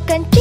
根。